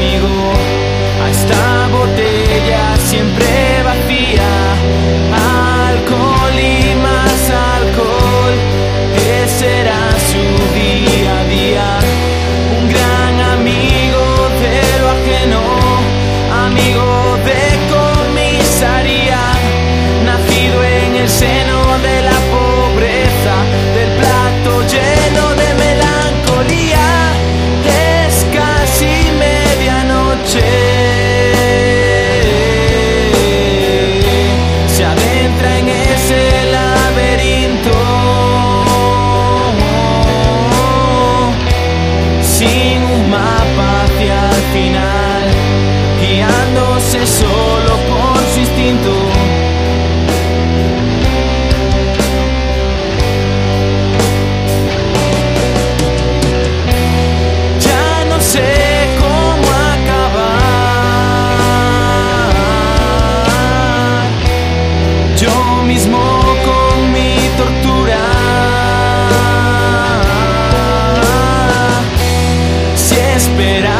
conmigo a estar guiándose solo por su instinto. Ya no sé cómo acabar. Yo mismo con mi tortura. Si esperar